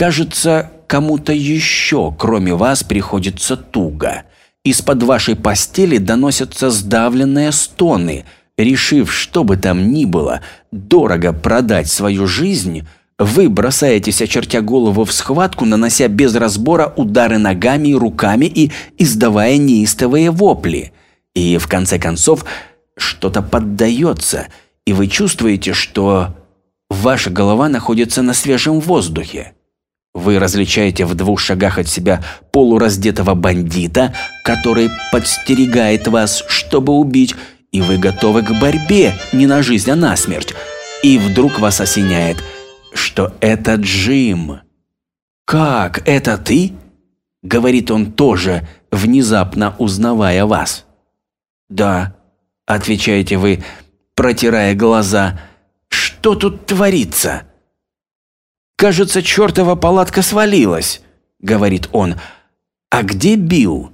Кажется, кому-то еще, кроме вас, приходится туго. Из-под вашей постели доносятся сдавленные стоны. Решив, что бы там ни было, дорого продать свою жизнь, вы бросаетесь, очертя голову в схватку, нанося без разбора удары ногами и руками и издавая неистовые вопли. И в конце концов что-то поддается, и вы чувствуете, что ваша голова находится на свежем воздухе. Вы различаете в двух шагах от себя полураздетого бандита, который подстерегает вас, чтобы убить, и вы готовы к борьбе, не на жизнь, а на смерть. И вдруг вас осеняет, что это Джим. «Как, это ты?» – говорит он тоже, внезапно узнавая вас. «Да», – отвечаете вы, протирая глаза, – «что тут творится?» «Кажется, чертова палатка свалилась», — говорит он. «А где Билл?»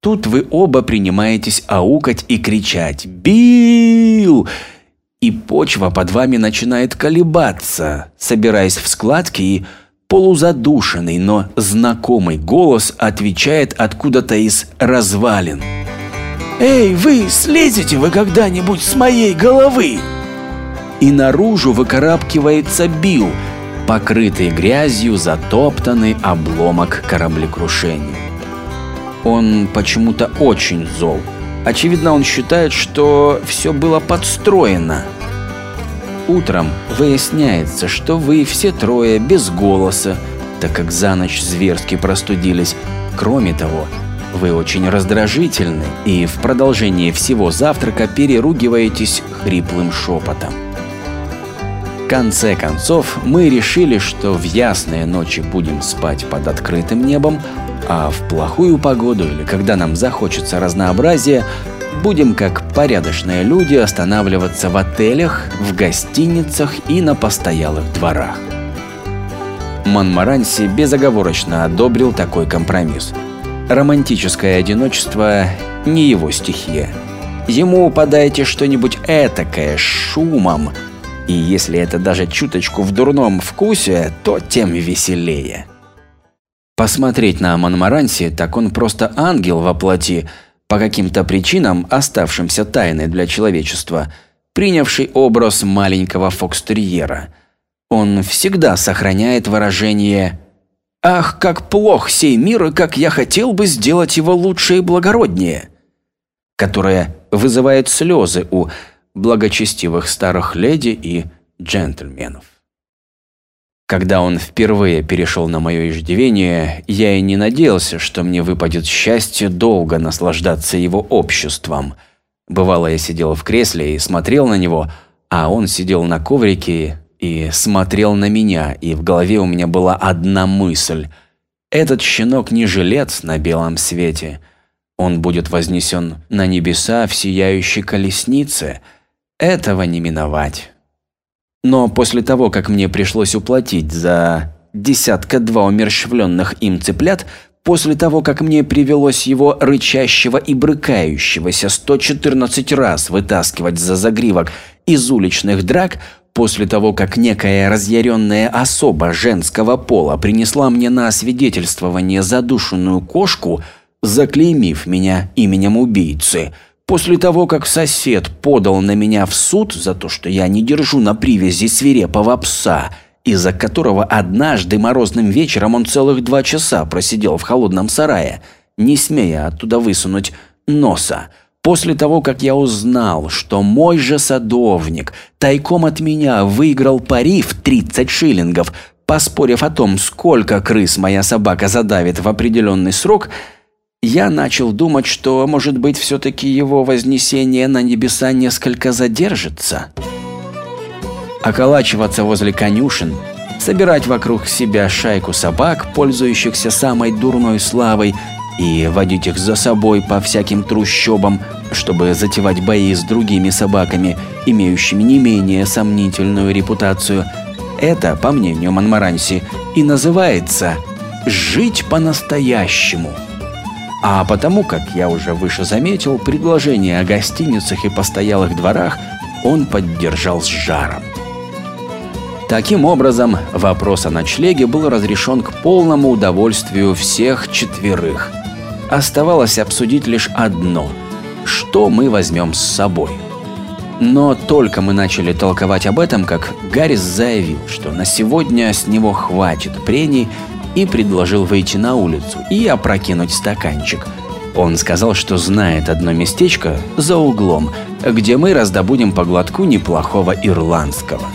Тут вы оба принимаетесь аукать и кричать «Билл!» И почва под вами начинает колебаться, собираясь в складки, и полузадушенный, но знакомый голос отвечает откуда-то из развалин. «Эй, вы, слезете вы когда-нибудь с моей головы?» И наружу выкарабкивается Билл, покрытый грязью затоптанный обломок кораблекрушения. Он почему-то очень зол. Очевидно, он считает, что все было подстроено. Утром выясняется, что вы все трое без голоса, так как за ночь зверски простудились. Кроме того, вы очень раздражительны и в продолжении всего завтрака переругиваетесь хриплым шепотом. Конце концов, мы решили, что в ясные ночи будем спать под открытым небом, а в плохую погоду или когда нам захочется разнообразия, будем как порядочные люди останавливаться в отелях, в гостиницах и на постоялых дворах. Монмаранси безоговорочно одобрил такой компромисс. Романтическое одиночество – не его стихия. Ему подайте что-нибудь этакое, шумом – и если это даже чуточку в дурном вкусе, то тем веселее. Посмотреть на Монмаранси, так он просто ангел во плоти, по каким-то причинам, оставшимся тайной для человечества, принявший образ маленького фокстерьера. Он всегда сохраняет выражение «Ах, как плох сей мир, и как я хотел бы сделать его лучше и благороднее», которое вызывает слезы у благочестивых старых леди и джентльменов. Когда он впервые перешел на мое иждивение, я и не надеялся, что мне выпадет счастье долго наслаждаться его обществом. Бывало, я сидел в кресле и смотрел на него, а он сидел на коврике и смотрел на меня, и в голове у меня была одна мысль. Этот щенок не жилец на белом свете. Он будет вознесен на небеса в сияющей колеснице – этого не миновать. Но после того, как мне пришлось уплатить за десятка-два умерщвленных им цыплят, после того, как мне привелось его рычащего и брыкающегося 114 раз вытаскивать за загривок из уличных драк, после того, как некая разъяренная особа женского пола принесла мне на освидетельствование задушенную кошку, заклеймив меня именем убийцы – После того, как сосед подал на меня в суд за то, что я не держу на привязи свирепого пса, из-за которого однажды морозным вечером он целых два часа просидел в холодном сарае, не смея оттуда высунуть носа, после того, как я узнал, что мой же садовник тайком от меня выиграл пари в 30 шиллингов, поспорив о том, сколько крыс моя собака задавит в определенный срок – я начал думать, что, может быть, все-таки его вознесение на небеса несколько задержится. Околачиваться возле конюшен, собирать вокруг себя шайку собак, пользующихся самой дурной славой, и водить их за собой по всяким трущобам, чтобы затевать бои с другими собаками, имеющими не менее сомнительную репутацию. Это, по мнению Монмаранси, и называется «жить по-настоящему». А потому, как я уже выше заметил, предложение о гостиницах и постоялых дворах он поддержал с жаром. Таким образом, вопрос о ночлеге был разрешен к полному удовольствию всех четверых. Оставалось обсудить лишь одно – что мы возьмем с собой. Но только мы начали толковать об этом, как Гаррис заявил, что на сегодня с него хватит прений и предложил выйти на улицу и опрокинуть стаканчик. Он сказал, что знает одно местечко за углом, где мы раздобудем по глотку неплохого ирландского.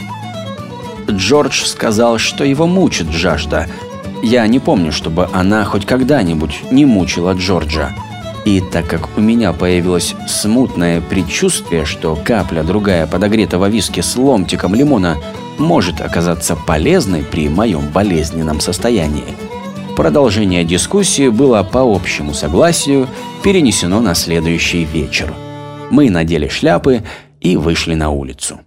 Джордж сказал, что его мучит жажда. Я не помню, чтобы она хоть когда-нибудь не мучила Джорджа. И так как у меня появилось смутное предчувствие, что капля другая подогретого виски с ломтиком лимона может оказаться полезной при моем болезненном состоянии, продолжение дискуссии было по общему согласию перенесено на следующий вечер. Мы надели шляпы и вышли на улицу.